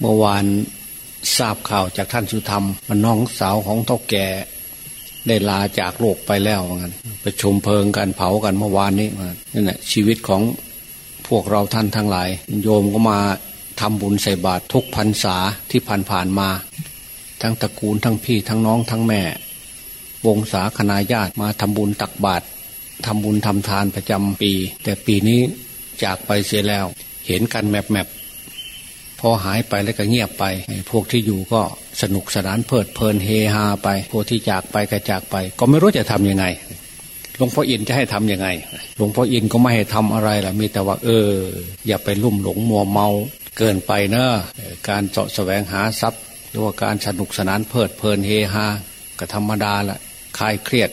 เมื่อวานทราบข่าวจากท่านสุธรรมมันน้องสาวของเท่าแก่ได้ลาจากโลกไปแล้วเหมือนกันประชุมเพลิงกันเผากันเมื่อวานนี้นี่แหละชีวิตของพวกเราท่านทั้งหลาย โยมก็มาทำบุญใส่บาตรทุกพรรษาที่ผ่านผ่านมา ทั้งตระกูลทั้งพี่ทั้งน้องทั้งแม่ วงศาคณาญาติมาทำบุญตักบาตรทำบุญทำทานประจำปี แต่ปีนี้จากไปเสียแล้ว เห็นกันแมบแมบ พอหายไปแล้วก็เงียบไป พวกที่อยู่ก็สนุกสนานเพลิดเพลินเฮฮาไป พวกที่จากไปก็จากไป ก็ไม่รู้จะทํำยังไงหลวงพ่ออินจะให้ทํำยังไง หลวงพ่ออินก็ไม่ให้ทำอะไรล่ะมีแต่ว่า เออ อย่าไปลุ่มหลงมัวเมาเกินไปเนอะการเจาะแสวงหาทรัพย์ หรือว่าการสนุกสนานเพลิดเพลินเฮฮาก็ธรรมดาละคลายเครียด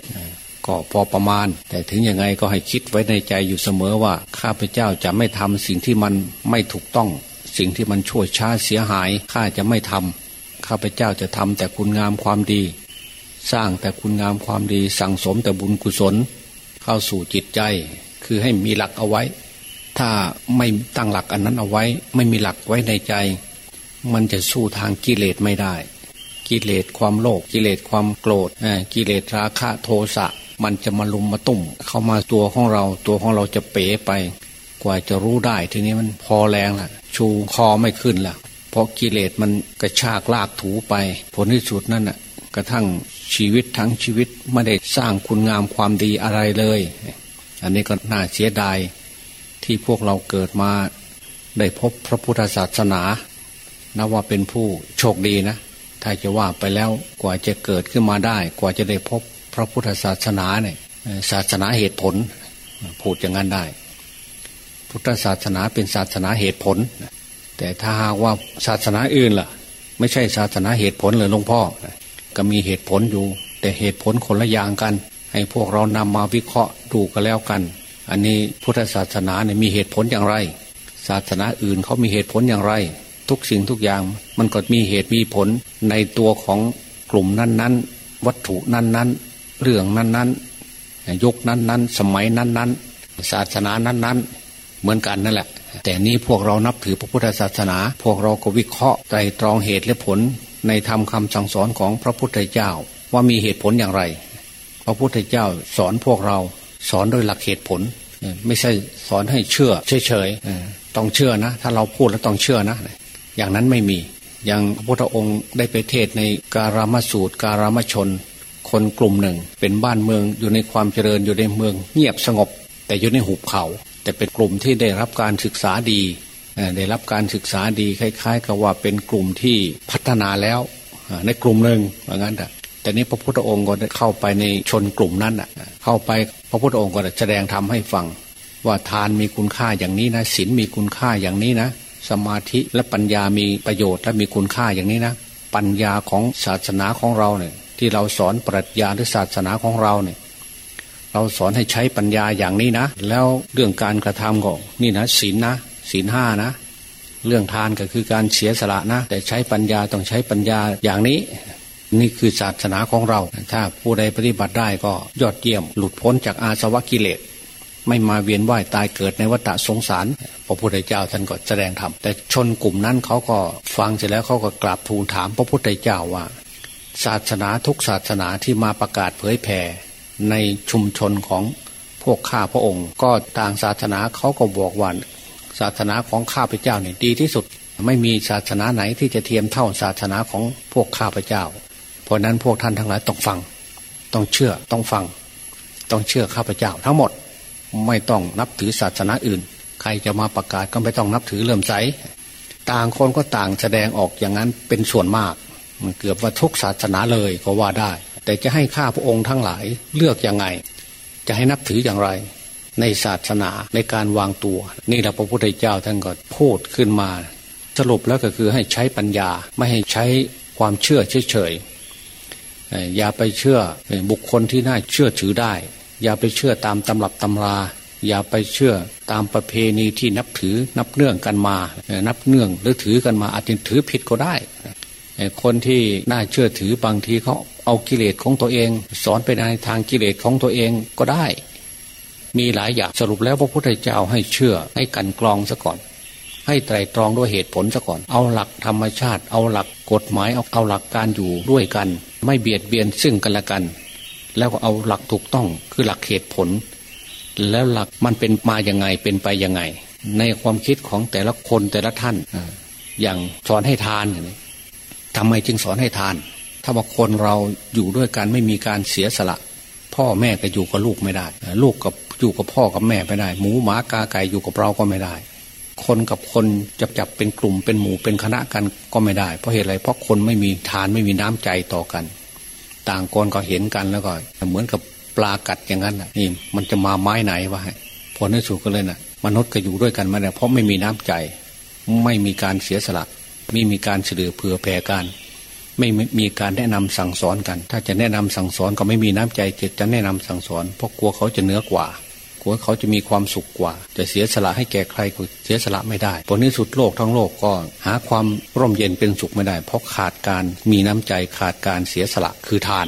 ก็พอประมาณ แต่ถึงยังไงก็ให้คิดไว้ในใจอยู่เสมอว่า ข้าพเจ้าจะไม่ทำสิ่งที่มันไม่ถูกต้อง สิ่งที่มันชั่วช้าเสียหายข้าจะไม่ทำข้าพเจ้าจะทำแต่คุณงามความดี สร้างแต่คุณงามความดีสั่งสมแต่บุญกุศล เข้าสู่จิตใจ คือให้มีหลักเอาไว้ ถ้าไม่ตั้งหลักอันนั้นเอาไว้ ไม่มีหลักไว้ในใจ มันจะสู้ทางกิเลสไม่ได้ กิเลสความโลภกิเลสความโกรธกิเลสราคะโทสะมันจะมาลุมมาตุ่มเข้ามาตัวของเรา ตัวของเราจะเป๋ไป กว่าจะรู้ได้ทีนี้มันพอแรงละชูคอไม่ขึ้นละเพราะกิเลสมันกระชากลากถูไป ผลที่สุดนั่นน่ะกระทั่งชีวิตทั้งชีวิตไม่ได้สร้างคุณงามความดีอะไรเลย อันนี้ก็น่าเสียดายที่พวกเราเกิดมาได้พบพระพุทธศาสนานับว่าเป็นผู้โชคดีนะ ถ้าจะว่าไปแล้วกว่าจะเกิดขึ้นมาได้ กว่าจะได้พบพระพุทธศาสนาเนี่ยศาสนาเหตุผลพูดอย่างนั้นได้ พุทธศาสนาเป็นศาสนาเหตุผล แต่ถ้าหากว่าศาสนาอื่นล่ะ ไม่ใช่ศาสนาเหตุผลเลยหลวงพ่อ ก็มีเหตุผลอยู่ แต่เหตุผลคนละอย่างกัน ให้พวกเรานำมาวิเคราะห์ดูกันแล้วกัน อันนี้พุทธศาสนาเนี่ยมีเหตุผลอย่างไร ศาสนาอื่นเขามีเหตุผลอย่างไร ทุกสิ่งทุกอย่างมันก็มีเหตุมีผลในตัวของกลุ่มนั้นๆ วัตถุนั้นๆ เรื่องนั้นๆ ยุคนั้นๆ สมัยนั้นๆ ศาสนานั้นๆ เหมือนกันนั่นแหละ แต่นี้พวกเรานับถือพระพุทธศาสนา พวกเราก็วิเคราะห์ไตรตรองเหตุและผลในธรรมคาสั่งสอนของพระพุทธเจ้า ว่ามีเหตุผลอย่างไร พระพุทธเจ้าสอนพวกเราสอนโดยหลักเหตุผล ไม่ใช่สอนให้เชื่อเฉยๆต้องเชื่อนะ ถ้าเราพูดแล้วต้องเชื่อนะ อย่างนั้นไม่มีอย่างพระพุทธองค์ได้ไปเทศในการามสูตร การามชน คนกลุ่มหนึ่ง เป็นบ้านเมืองอยู่ในความเจริญอยู่ในเมือง เงียบสงบ แต่อยู่ในหุบเขา แต่เป็นกลุ่มที่ได้รับการศึกษาดีได้รับการศึกษาดีคล้าย ๆ กับว่าเป็นกลุ่มที่พัฒนาแล้วในกลุ่มหนึ่งเหมือนกันแต่แต่นี้พระพุทธองค์ก็เข้าไปในชนกลุ่มนั้นอะเข้าไปพระพุทธองค์ก็แสดงทำให้ฟัง ว่าทานมีคุณค่าอย่างนี้นะศีลมีคุณค่าอย่างนี้นะสมาธิและปัญญามีประโยชน์และมีคุณค่าอย่างนี้นะ ปัญญาของศาสนาของเราเนี่ยที่เราสอนปรัชญาหรือศาสนาของเราเนี่ย เราสอนให้ใช้ปัญญาอย่างนี้นะ แล้วเรื่องการกระทำก็นี่นะศีลนะศีลห้านะ เรื่องทานก็คือการเสียสละนะ แต่ใช้ปัญญาต้องใช้ปัญญาอย่างนี้ นี่คือศาสนาของเรา ถ้าผู้ใดปฏิบัติได้ก็ยอดเยี่ยม หลุดพ้นจากอาสวะกิเลสไม่มาเวียนว่ายตายเกิดในวัฏสงสาร พระพุทธเจ้าท่านก็แสดงธรรม แต่ชนกลุ่มนั้นเขาก็ฟังเสร็จแล้วเขาก็กราบทูลถามพระพุทธเจ้าว่า ศาสนาทุกศาสนาที่มาประกาศเผยแผ่ ในชุมชนของพวกข้าพระองค์ ก็ต่างศาสนาเขาก็บอกว่าศาสนาของข้าพเจ้าเนี่ยดีที่สุด ไม่มีศาสนาไหนที่จะเทียมเท่าศาสนาของพวกข้าพเจ้า เพราะนั้นพวกท่านทั้งหลายต้องฟัง ต้องเชื่อต้องฟัง ต้องเชื่อข้าพเจ้า ทั้งหมดไม่ต้องนับถือศาสนาอื่น ใครจะมาประกาศก็ไม่ต้องนับถือเลื่อมใสต่างคนก็ต่างแสดงออกอย่างนั้นเป็นส่วนมาก มันเกือบว่าทุกศาสนาเลยก็ว่าได้ แต่จะให้ข้าพระองค์ทั้งหลายเลือกยังไง จะให้นับถืออย่างไร ในศาสนาในการวางตัว นี่แหละพระพุทธเจ้าท่านก็พูดขึ้นมา สรุปแล้วก็คือให้ใช้ปัญญาไม่ให้ใช้ความเชื่อเฉยๆอย่าไปเชื่อบุคคลที่น่าเชื่อถือได้ อย่าไปเชื่อตามตำรับตำรา อย่าไปเชื่อตามประเพณีที่นับถือนับเนื่องกันมา นับเนื่องหรือถือกันมาอาจจะถือผิดก็ได้ คนที่น่าเชื่อถือบางทีเขา เอากิเลสของตัวเอง สอนไปในทางกิเลสของตัวเองก็ได้ มีหลายอย่างสรุปแล้วพระพุทธเจ้าให้เชื่อให้กันกรองซะก่อน ให้ไตรตรองด้วยเหตุผลซะก่อน เอาหลักธรรมชาติ เอาหลักกฎหมายเอาเอาหลักการอยู่ด้วยกัน ไม่เบียดเบียนซึ่งกันและกัน แล้วก็เอาหลักถูกต้องคือหลักเหตุผล แล้วหลักมันเป็นมาอย่างไงเป็นไปยังไง ในความคิดของแต่ละคนแต่ละท่านอย่างสอนให้ทานทำไมจึงสอนให้ทาน ถ้าว่าคนเราอยู่ด้วยกันไม่มีการเสียสละ พ่อแม่ก็อยู่กับลูกไม่ได้ ลูกกับอยู่กับพ่อกับแม่ไม่ได้ หมูหมากาไก่อยู่กับเราก็ไม่ได้ คนกับคนจับจับเป็นกลุ่มเป็นหมู่เป็นคณะกันก็ไม่ได้ เพราะเหตุอะไรเพราะคนไม่มีทานไม่มีน้ำใจต่อกัน ต่างคนก็เห็นกันแล้วก็ เหมือนกับปลากัดอย่างนั้นนี่มันจะมาไม้ไหนวะพอในสุดก็เลยนะ่ะ มนุษย์ก็อยู่ด้วยกันมาเนี่ยเพราะไม่มีน้ำใจ ไม่มีการเสียสละ ไม่มีการเฉลือเผื่อแผ่กัน ไม่มีการแนะนำสั่งสอนกัน ถ้าจะแนะนำสั่งสอนก็ไม่มีน้ำใจจะจะแนะนำสั่งสอน เพราะกลัวเขาจะเหนือกว่ากลัวเขาจะมีความสุขกว่า จะเสียสละให้แก่ใครก็เสียสละไม่ได้ ผลที่สุดโลกทั้งโลกก็หาความร่มเย็นเป็นสุขไม่ได้ เพราะขาดการมีน้ำใจขาดการเสียสละคือทาน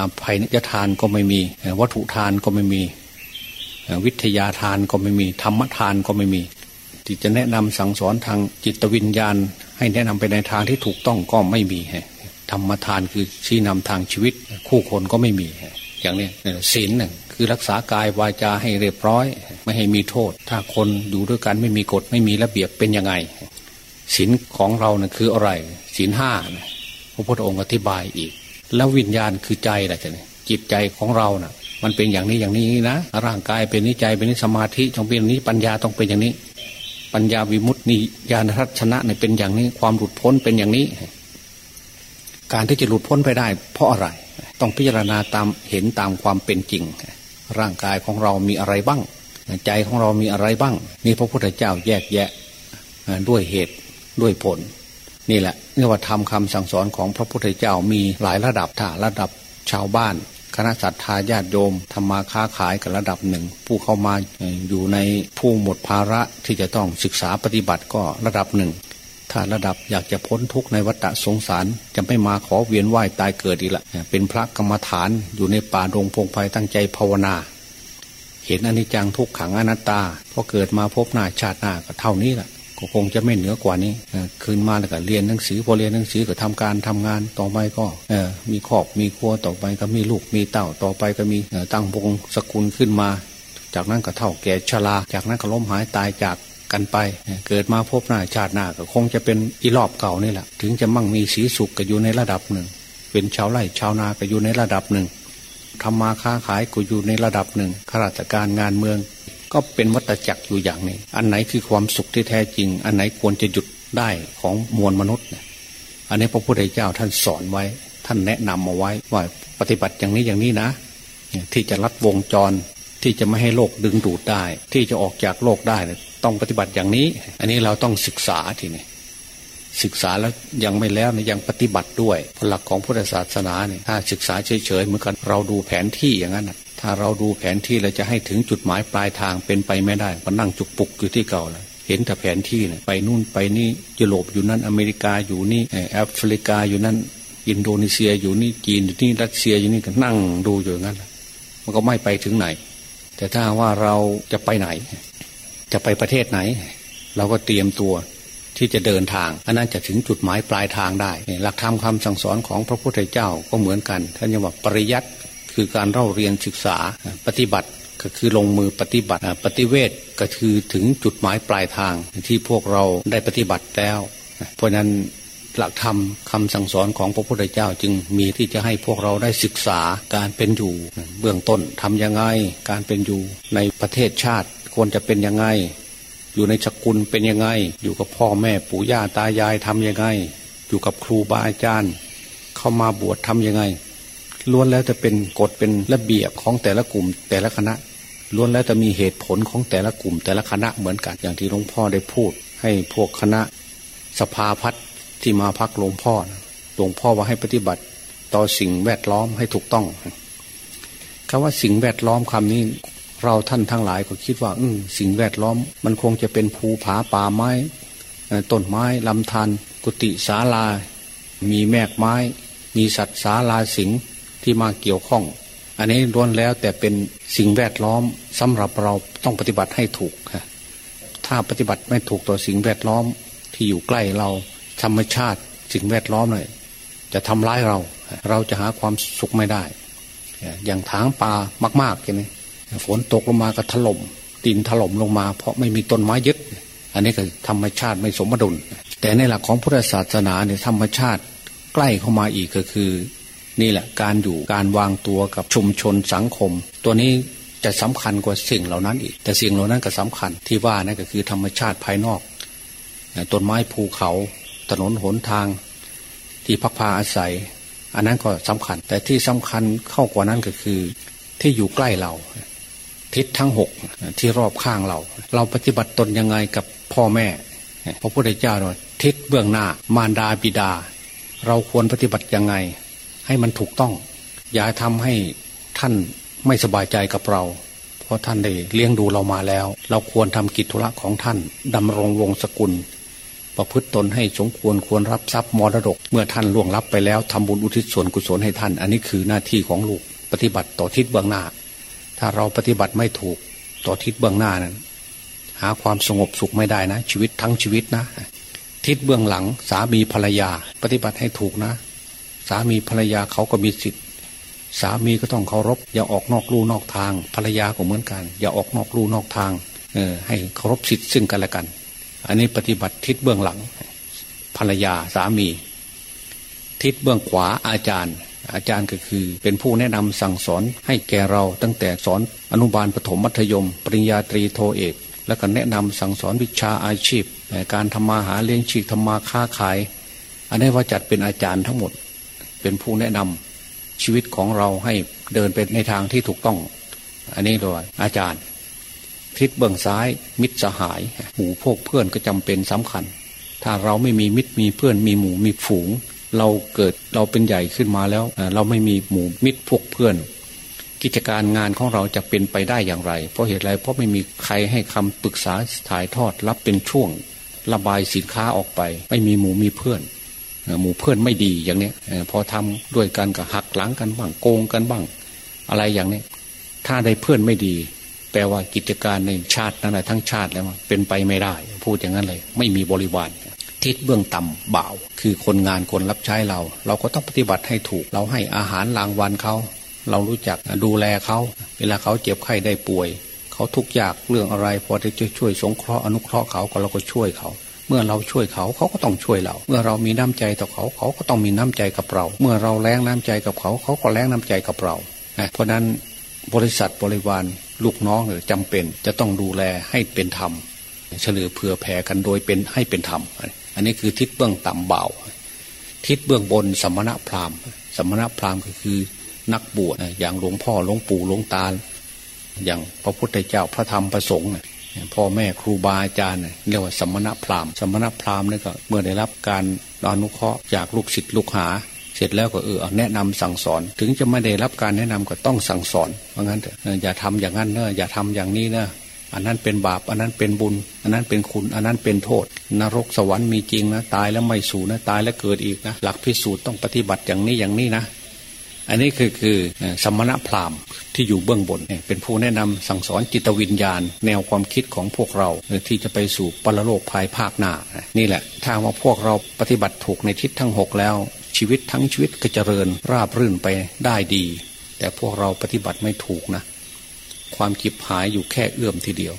อภัยยทานก็ไม่มี วัตถุทานก็ไม่มี วิทยาทานก็ไม่มี ธรรมทานก็ไม่มีที่จะแนะนำสั่งสอนทางจิตวิญญาณ ให้แนะนำไปในทางที่ถูกต้องก็ไม่มี ธรรมทานคือชี้นำทางชีวิต คู่คนก็ไม่มี อย่างนี้ศีลหนึ่งคือรักษากายวาจาให้เรียบร้อย ไม่ให้มีโทษ ถ้าคนอยู่ด้วยกันไม่มีกฎไม่มีระเบียบเป็นยังไงศีลของเราเนะ่ยคืออะไรศีลห้าพระพุทธองค์อธิบายอีก แล้ววิญญาณคือใจแหละจะเนี่ยจิตใจของเรานะ่ะ มันเป็นอย่างนี้อย่างนี้นะร่างกายเป็นนิใจเป็นนิสมาธิต้องเป็นนี้ปัญญาต้องเป็นอย่างนี้ ปัญญาวิมุตติญาณทัศนะเนี่ยเป็นอย่างนี้ความหลุดพ้นเป็นอย่างนี้ การที่จะหลุดพ้นไปได้ เพราะอะไร ต้องพิจารณาตามเห็นตามความเป็นจริง ร่างกายของเรามีอะไรบ้าง ใจของเรามีอะไรบ้าง นี่พระพุทธเจ้าแยกแยะด้วยเหตุด้วยผล นี่แหละเรียกว่าทำคำสั่งสอนของพระพุทธเจ้ามีหลายระดับถ้าระดับชาวบ้าน คณะสัตยาญาติโยมทำมาค้าขายกับระดับหนึ่ง ผู้เข้ามาอยู่ในผู้หมดภาระที่จะต้องศึกษาปฏิบัติก็ระดับหนึ่ง ถ้าระดับอยากจะพ้นทุกข์ในวัฏสงสารจะไม่มาขอเวียนไหวตายเกิดอีกละเป็นพระกรรมฐานอยู่ในป่าดงพงไพ่ตั้งใจภาวนา เห็นอนิจจังทุกขังอนัตตาพอเกิดมาพบหน้าชาติหน้าก็เท่านี้แหละก็คงจะไม่เหนือกว่านี้คืนมาแล้วก็เรียนหนังสือพอเรียนหนังสือก็ทำการทำงานต่อไปก็มีครอบมีครัวต่อไปก็มีลูกมีเต่าต่อไปก็มีตั้งวงสกุลขึ้นมา จากนั้นก็เท่าแก่ชราจากนั้นก็ล้มหายตายจาก กันไป เกิดมาพบหน้าชาติหน้าก็คงจะเป็นอีรอบเก่านี่แหละ ถึงจะมั่งมีสีสุขก็อยู่ในระดับหนึ่ง เป็นชาวไร่ชาวนาก็อยู่ในระดับหนึ่งทำมาค้าขายก็อยู่ในระดับหนึ่งข้าราชการงานเมือง ก็เป็นวัตจักรอยู่อย่างนี้ อันไหนคือความสุขที่แท้จริง อันไหนควรจะหยุดได้ของมวลมนุษย์เนี่ยอันนี้พระพุทธเจ้าท่านสอนไว้ ท่านแนะนำมาไว้ว่าปฏิบัติอย่างนี้อย่างนี้นะ ที่จะรัดวงจรที่จะไม่ให้โลกดึงดูดได้ ที่จะออกจากโลกได้ ต้องปฏิบัติอย่างนี้ อันนี้เราต้องศึกษาทีนี้ศึกษาแล้วยังไม่แล้วนะยังปฏิบัติด้วยผลหลักของพุทธศาสนาเนี่ยถ้าศึกษาเฉยๆเหมือนกันเราดูแผนที่อย่างนั้นถ้าเราดูแผนที่เราจะให้ถึงจุดหมายปลายทางเป็นไปไม่ได้ก็นั่งจุกปุกอยู่ที่เก่าเลยเห็นแต่แผนที่เนี่ยไปนู่นไปนี่ยุโรปอยู่นั่นอเมริกาอยู่นี่แอฟริกาอยู่นั่น อินโดนีเซียอยู่นี่จีนอยู่นี่รัสเซียอยู่นี่ก็นั่งดูอยู่งั้นมันก็ไม่ไปถึงไหน แต่ถ้าว่าเราจะไปไหน จะไปประเทศไหน เราก็เตรียมตัวที่จะเดินทาง อันนั้นจะถึงจุดหมายปลายทางได้ หลักธรรมคำสั่งสอนของพระพุทธเจ้าก็เหมือนกัน ท่านยังบอกปริยัติคือการเล่าเรียนศึกษาปฏิบัติก็คือลงมือปฏิบัติปฏิเวทก็คือถึงจุดหมายปลายทางที่พวกเราได้ปฏิบัติแล้ว เพราะนั้นหลักธรรมคำสั่งสอนของพระพุทธเจ้าจึงมีที่จะให้พวกเราได้ศึกษาการเป็นอยู่ เบื้องต้นทำยังไงการเป็นอยู่ในประเทศชาติ ควรจะเป็นยังไง อยู่ในสกุลเป็นยังไง อยู่กับพ่อแม่ปู่ย่าตายายทํำยังไง อยู่กับครูบาอาจารย์ เข้ามาบวชทํำยังไงล้วนแล้วจะเป็นกฎเป็นระเบียบของแต่ละกลุ่มแต่ละคณะล้วนแล้วจะมีเหตุผลของแต่ละกลุ่ม แต่ละคณะเหมือนกันอย่างที่หลวงพ่อได้พูด ให้พวกคณะสภาพัฒน์ที่มาพักหลวงพ่อหลวงพ่อว่าให้ปฏิบัติต่อสิ่งแวดล้อมให้ถูกต้องคำว่าสิ่งแวดล้อมคำนี้ เราท่านทั้งหลายก็คิดว่า อืสิ่งแวดล้อม มันคงจะเป็นภูผาป่าไม้ต้นไม้ลำธารกุฏิศาลา มีแมกไม้ มีสัตว์ศาลาสิงที่มาเกี่ยวข้อง อันนี้ล้วนแล้วแต่เป็นสิ่งแวดล้อมสำหรับเราต้องปฏิบัติให้ถูกถ้ถ้าปฏิบัติไม่ถูกต่อสิ่งแวดล้อมที่อยู่ใกล้เราธรรมชาติสิ่งแวดล้อมเลยจะทำร้ายเรา เราจะหาความสุขไม่ได้ อย่างถางป่ามากๆอย่างนี้ ฝนตกลงมาก็ถล่มดินถล่มลงมา เพราะไม่มีต้นไม้ยึด อันนี้ก็ธรรมชาติไม่สมดุล แต่ในหลักของพุทธศาสนาเนี่ยธรรมชาติใกล้เข้ามาอีกก็คือ นี่แหละการอยู่การวางตัวกับชุมชนสังคม ตัวนี้จะสำคัญกว่าสิ่งเหล่านั้นอีก แต่สิ่งเหล่านั้นก็สำคัญที่ว่านั่นก็คือธรรมชาติภายนอกต้นไม้ภูเขาถนนหนทาง ที่พักพาอาศัย อันนั้นก็สำคัญ แต่ที่สำคัญเข้ากว่านั้นก็คือ ที่อยู่ใกล้เรา ทิศทั้งหกที่รอบข้างเรา เราปฏิบัติตนยังไงกับพ่อแม่พระพุทธเจ้าเราทิศเบื้องหน้ามารดาบิดา เราควรปฏิบัติยังไง ให้มันถูกต้อง อย่าทำให้ท่านไม่สบายใจกับเรา เพราะท่านได้เลี้ยงดูเรามาแล้ว เราควรทำกิจธุระของท่านดำรงวงศกุล ประพฤติตนให้สมควรควรรับทรัพย์มรดก เมื่อท่านล่วงลับไปแล้วทำบุญอุทิศส่วนกุศลให้ท่าน อันนี้คือหน้าที่ของลูกปฏิบัติต่อทิศเบื้องหน้า ถ้าเราปฏิบัติไม่ถูกต่อทิศเบื้องหน้านั้น หาความสงบสุขไม่ได้นะ ชีวิตทั้งชีวิตนะ ทิศเบื้องหลังสามีภรรยา ปฏิบัติให้ถูกนะ สามีภรรยาเขาก็มีสิทธิสามีก็ต้องเคารพ อย่าออกนอกลู่นอกทาง ภรรยาก็เหมือนกัน อย่าออกนอกลู่นอกทางเออให้เคารพสิทธิ์ซึ่งกันและกัน อันนี้ปฏิบัติทิศเบื้องหลัง ภรรยาสามี ทิศเบื้องขวาอาจารย์ อาจารย์ก็คือ เป็นผู้แนะนำสั่งสอนให้แก่เราตั้งแต่สอนอนุบาลปฐมมัธยม ปริญญาตรีโทเอก แล้วก็แนะนำสั่งสอนวิชาอาชีพ การทำมาหาเลี้ยงชีพทำมาค้าขาย อันนี้ว่าจัดเป็นอาจารย์ทั้งหมด เป็นผู้แนะนำชีวิตของเราให้เดินไปในทางที่ถูกต้อง อันนี้ด้วยอาจารย์ทิศเบื้องซ้าย มิตรสหาย หมู่พวกเพื่อนก็จำเป็นสำคัญ ถ้าเราไม่มีมิตรมีเพื่อนมีหมู่มีฝูง เราเกิดเราเป็นใหญ่ขึ้นมาแล้ว เราไม่มีหมู่มิตรพวกเพื่อน กิจการงานของเราจะเป็นไปได้อย่างไร เพราะเหตุไรเพราะไม่มีใครให้คำปรึกษาถ่ายทอดรับเป็นช่วง ระบายสินค้าออกไป ไม่มีหมู่มีเพื่อนหมู่เพื่อนไม่ดีอย่างนี้พอทำด้วยกันก็หักหลังกันบ้างโกงกันบ้าง อะไรอย่างนี้ถ้าได้เพื่อนไม่ดี แปลว่ากิจการในชาตินั้นทั้งชาติแล้วเป็นไปไม่ได้ พูดอย่างนั้นเลย ไม่มีบริวาร ทิศเบื้องต่ำเบาคือคนงานคนรับใช้เรา เราก็ต้องปฏิบัติให้ถูก เราให้อาหารรางวัลเขา เรารู้จักดูแลเขา เวลาเขาเจ็บไข้ได้ป่วย เขาทุกข์ยากเรื่องอะไร พอจะช่วยสงเคราะห์อนุเคราะห์เขาก็เราก็ช่วยเขา เมื่อเราช่วยเขาเขาก็ต้องช่วยเรา เมื่อเรามีน้ำใจต่อเขาเขาก็ต้องมีน้ำใจกับเรา เมื่อเราแรงน้ำใจกับเขาเขาก็แรงน้ำใจกับเรา เพราะนั้นบริษัทบริวารลูกน้องจำเป็นจะต้องดูแลให้เป็นธรรมเฉลือเผื่อแผ่กันโดยเป็นให้เป็นธรรม อันนี้คือทิศเบื้องต่ำเบาทิศเบื้องบนสมณะพราหมณ์ สมณะพราหมณ์ก็คือนักบวชอย่างหลวงพ่อหลวงปู่หลวงตา อย่างพระพุทธเจ้าพระธรรมพระสงฆ์พ่อแม่ครูบาอาจารย์เรียกว่าสมณพราหมณ์ สมณพราหมณ์นี่ก็เมื่อได้รับการอนุเคราะห์จากลูกศิษย์ลูกหา เสร็จแล้วก็เออแนะนำสั่งสอน ถึงจะไม่ได้รับการแนะนำก็ต้องสั่งสอนเพราะงั้นอย่าทำอย่างนั้นเนอะอย่าทำอย่างนี้เนอะ อันนั้นเป็นบาป อันนั้นเป็นบุญ อันนั้นเป็นคุณ อันนั้นเป็นโทษ นรกสวรรค์มีจริงนะ ตายแล้วไม่สูญนะ ตายแล้วเกิดอีกนะ หลักพิสูจน์ต้องปฏิบัติอย่างนี้อย่างนี้นะ อันนี้คือคือสมณพราหมณ์ที่อยู่เบื้องบน เป็นผู้แนะนำสั่งสอนจิตวิญญาณ แนวความคิดของพวกเราที่จะไปสู่ปรโลกภายภาคหน้า นี่แหละ ถ้าว่าพวกเราปฏิบัติถูกในทิศทั้งหกแล้ว ชีวิตทั้งชีวิตก็เจริญราบรื่นไปได้ดี แต่พวกเราปฏิบัติไม่ถูกนะ ความจิบหายอยู่แค่เอื้อมทีเดียว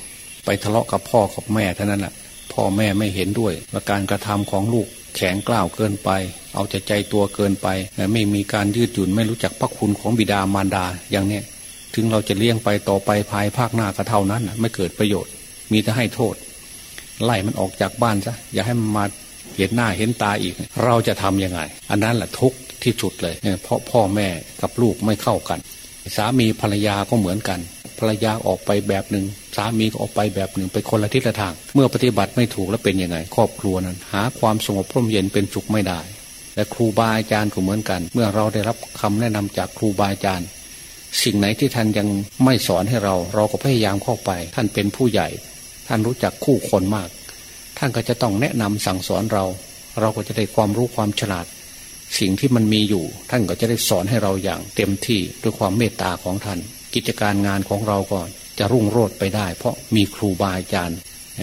ไปทะเลาะกับพ่อกับแม่เท่านั้นแหละพ่อแม่ไม่เห็นด้วยว่าการกระทำของลูกแข็งกล้าวเกินไป เอาใจใจตัวเกินไปไม่มีการยืดหยุ่นไม่รู้จักพระคุณของบิดามารดาอย่างเนี้ยถึงเราจะเลี้ยงไปต่อไปภายภาคหน้าก็เท่านั้นไม่เกิดประโยชน์ มีแต่ให้โทษ ไล่มันออกจากบ้านซะอย่าให้มันมาเห็นหน้าเห็นตาอีก เราจะทํำยังไง อันนั้นแหละทุกที่สุดเลย เพราะพ่อแม่กับลูกไม่เข้ากัน สามีภรรยาก็เหมือนกัน ภรรยาออกไปแบบหนึ่งสามีก็ออกไปแบบหนึ่งไปคนละทิศละทาง เมื่อปฏิบัติไม่ถูกแล้วเป็นยังไง ครอบครัวนั้น หาความสงบร่มเย็นเป็นสุขไม่ได้และครูบาอาจารย์ก็เหมือนกัน เมื่อเราได้รับคำแนะนำจากครูบาอาจารย์ สิ่งไหนที่ท่านยังไม่สอนให้เรา เราก็พยายามเข้าไป ท่านเป็นผู้ใหญ่ ท่านรู้จักคู่คนมาก ท่านก็จะต้องแนะนำสั่งสอนเรา เราก็จะได้ความรู้ความฉลาด สิ่งที่มันมีอยู่ ท่านก็จะได้สอนให้เราอย่างเต็มที่ด้วยความเมตตาของท่าน กิจการงานของเราก็จะรุ่งโรจน์ไปได้ เพราะมีครูบาอาจารย์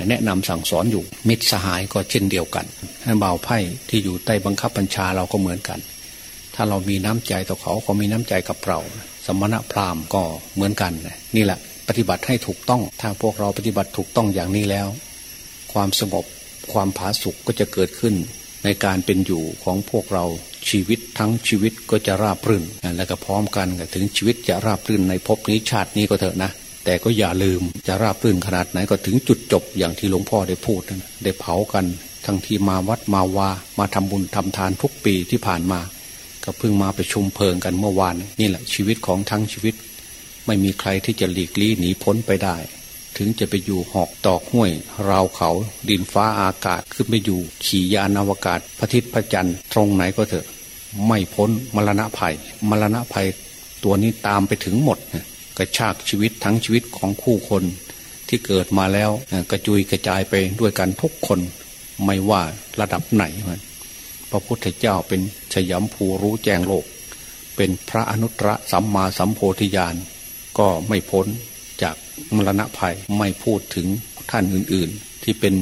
แนะนำสั่งสอนอยู่ มิตรสหายก็เช่นเดียวกันเบาไพ่ที่อยู่ใต้บังคับบัญชาเราก็เหมือนกัน ถ้าเรามีน้ำใจต่อเขาเขามีน้ำใจกับเรา สมณะพราหมณ์ก็เหมือนกัน นี่แหละปฏิบัติให้ถูกต้อง ถ้าพวกเราปฏิบัติถูกต้องอย่างนี้แล้ว ความสงบความผาสุกก็จะเกิดขึ้นในการเป็นอยู่ของพวกเรา ชีวิตทั้งชีวิตก็จะราบรื่น และก็พร้อมกันถึงชีวิตจะราบรื่นในภพนี้ชาตินี้ก็เถอะนะ แต่ก็อย่าลืมจะราบรื่นขนาดไหนก็ถึงจุดจบอย่างที่หลวงพ่อได้พูดนะได้เผากัน ทั้งที่มาวัดมาวามาทำบุญทำทานทุกปีที่ผ่านมา ก็เพิ่งมาไปชุมเพลิงกันเมื่อวานนี่แหละชีวิตของทั้งชีวิต ไม่มีใครที่จะหลีกลี่หนีพ้นไปได้ถึงจะไปอยู่หอกตอกห้วย ราวเขา ดินฟ้าอากาศขึ้นไปอยู่ ขี่ยานอวกาศพระทิศพระจันทร์ตรงไหนก็เถอะ ไม่พ้นมรณะภัย มรณะภัยตัวนี้ตามไปถึงหมดกระชากชีวิตทั้งชีวิตของคู่คนที่เกิดมาแล้วกระจุยกระจายไปด้วยกันทุกคนไม่ว่าระดับไหนมันพระพุทธเจ้าเป็นชยมภูรู้แจ้งโลก เป็นพระอนุตตรสัมมาสัมโพธิญาณก็ไม่พ้นจากมรณะภัยไม่พูดถึงท่านอื่น ๆ ที่เป็น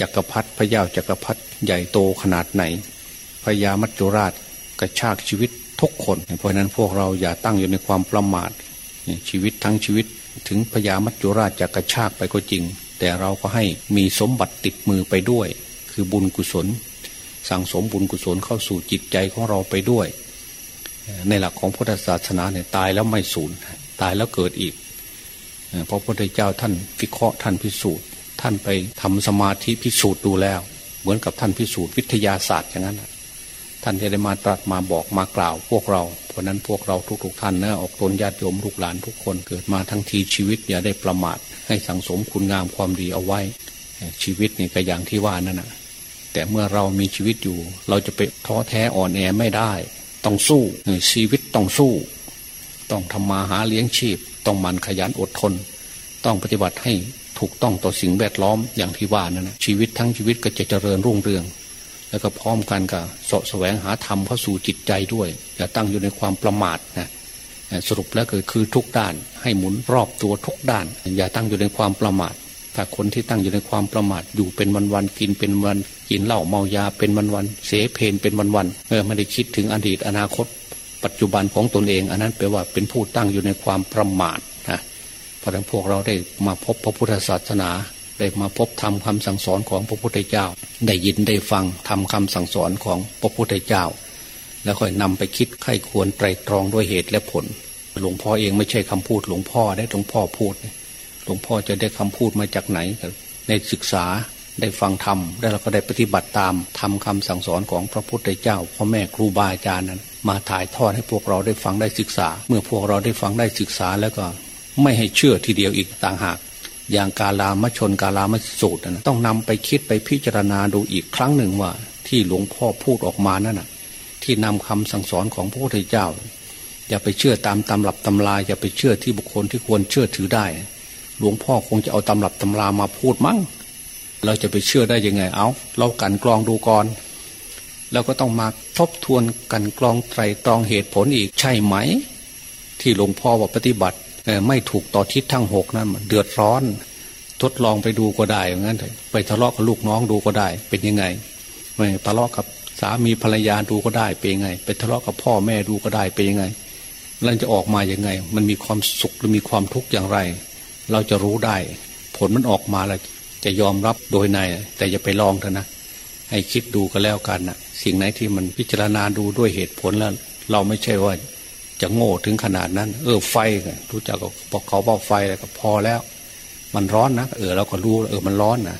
จักรพรรดิพระยาจักรพรรดิใหญ่โตขนาดไหน พญามัจจุราชกระชากชีวิตทุกคน เพราะนั้นพวกเราอย่าตั้งอยู่ในความประมาทชีวิตทั้งชีวิต ถึงพญามัจจุราชจะกระชากไปก็จริง แต่เราก็ให้มีสมบัติติดมือไปด้วย คือบุญกุศล สั่งสมบุญกุศลเข้าสู่จิตใจของเราไปด้วย ในหลักของพุทธศาสนาเนี่ยตายแล้วไม่สูญตายแล้วเกิดอีกเพราะพระพุทธเจ้าท่านวิเคราะห์ท่านพิสูจน์ ท่านไปทำสมาธิพิสูจน์ดูแล้ว เหมือนกับท่านพิสูจน์วิทยาศาสตร์อย่างนั้น ท่านจะได้มาตรัสมาบอกมากล่าว พวกเรา เพราะนั้นพวกเราทุก ๆ ท่านนะออกตนญาติโยมลูกหลานทุกคนเกิดมาทั้งทีชีวิตอย่าได้ประมาทให้สังสมคุณงามความดีเอาไว้ ชีวิตนี่ก็อย่างที่ว่านั่นนะแต่เมื่อเรามีชีวิตอยู่ เราจะไปท้อแท้อ่อนแอไม่ได้ ต้องสู้ชีวิตต้องสู้ ต้องทำมาหาเลี้ยงชีพ ต้องมันขยันอดทน ต้องปฏิบัติให้ถูกต้องต่อสิ่งแวดล้อมอย่างที่ว่านั่นนะชีวิตทั้งชีวิตก็จะเจริญรุ่งเรือง แล้วก็พร้อมกันกับสะแสวงหาธรรมเข้าสู่จิตใจด้วยอย่าตั้งอยู่ในความประมาทนะสรุปแล้วก็คือทุกด้าน ให้หมุนรอบตัวทุกด้าน อย่าตั้งอยู่ในความประมาทถ้าคนที่ตั้งอยู่ในความประมาทอยู่เป็นวันวันกินเป็นวันกินเหล้าเมายาเป็นวันวันเสเพนเป็นวันวันเออไม่ได้คิดถึงอดีตอนาคต ปัจจุบันของตนเอง อันนั้นแปลว่าเป็นผู้ตั้งอยู่ในความประมาทนะเพราะฉะนั้นพวกเราได้มาพบพระพุทธศาสนา ได้มาพบธรรมคาสั่งสอนของพระพุทธเจ้า ได้ยินได้ฟังทำคำสั่งสอนของพระพุทธเจ้า แล้วค่อยนำไปคิดไข้ควรไตรตรองด้วยเหตุและผล หลวงพ่อเองไม่ใช่คำพูดหลวงพ่อได้หลวงพ่อพูดหลวงพ่อจะได้คำพูดมาจากไหนในศึกษาได้ฟังธรรมแล้วเราก็ได้ปฏิบัติตามทำคำสั่งสอนของพระพุทธเจ้าพ่อแม่ครูบาอาจารย์นั้น มาถ่ายทอดให้พวกเราได้ฟังได้ศึกษา เมื่อพวกเราได้ฟังได้ศึกษาแล้วก็ไม่ให้เชื่อทีเดียวอีกต่างหาก อย่างกาลามชนกาลามสูตรนะต้องนำไปคิดไปพิจารณาดูอีกครั้งหนึ่งว่า ที่หลวงพ่อพูดออกมานั่นนะที่นำคำสั่งสอนของพระพุทธเจ้า อย่าไปเชื่อตามตำรับตำราอย่าไปเชื่อที่บุคคลที่ควรเชื่อถือได้ หลวงพ่อคงจะเอาตำรับตำรามาพูดมั้งเราจะไปเชื่อได้ยังไงเอาเรากันกรองดูก่อนแล้วก็ต้องมาทบทวนกันกรองไตรตรองเหตุผลอีกใช่ไหม ที่หลวงพ่อว่าปฏิบัติ ไม่ถูกต่อทิศทั้งหกนั้นเดือดร้อน ทดลองไปดูก็ได้อย่างนั้นไปทะเลาะกับลูกน้องดูก็ได้ เป็นยังไงไปทะเลาะกับสามีภรรยาดูก็ได้เป็นยังไง ไปทะเลาะกับพ่อแม่ดูก็ได้เป็นยังไงเราจะออกมาอย่างไง มันมีความสุขหรือมีความทุกข์อย่างไร เราจะรู้ได้ ผลมันออกมาแล้วจะยอมรับโดยใน แต่อย่าไปลองเถอะนะ ให้คิดดูก็แล้วกันนะสิ่งไหนที่มันพิจารณาดูด้วยเหตุผลแล้ว เราไม่ใช่ว่า จะโง่ถึงขนาดนั้น เออไฟรู้จักก็บอเขาบอกไฟแล้วก็พอแล้ว มันร้อนนะเออเราก็รู้เออมันร้อนนะ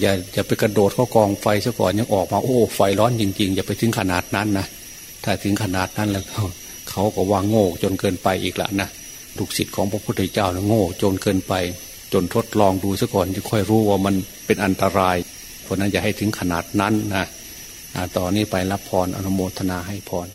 อย่าอย่าไปกระโดดเข้ากองไฟซะก่อนยังออกมาโอ้ไฟร้อนจริง ๆ อย่าไปถึงขนาดนั้นนะถ้าถึงขนาดนั้นแล้วเขาก็วางโง่จนเกินไปอีกละนะลูกศิษย์ของพระพุทธเจ้าโง่จนเกินไป จนทดลองดูซะก่อนจะค่อยรู้ว่ามันเป็นอันตราย เพราะนั้นอย่าให้ถึงขนาดนั้นนะต่อนนี้ไปรับพรอนุโมทนาให้พร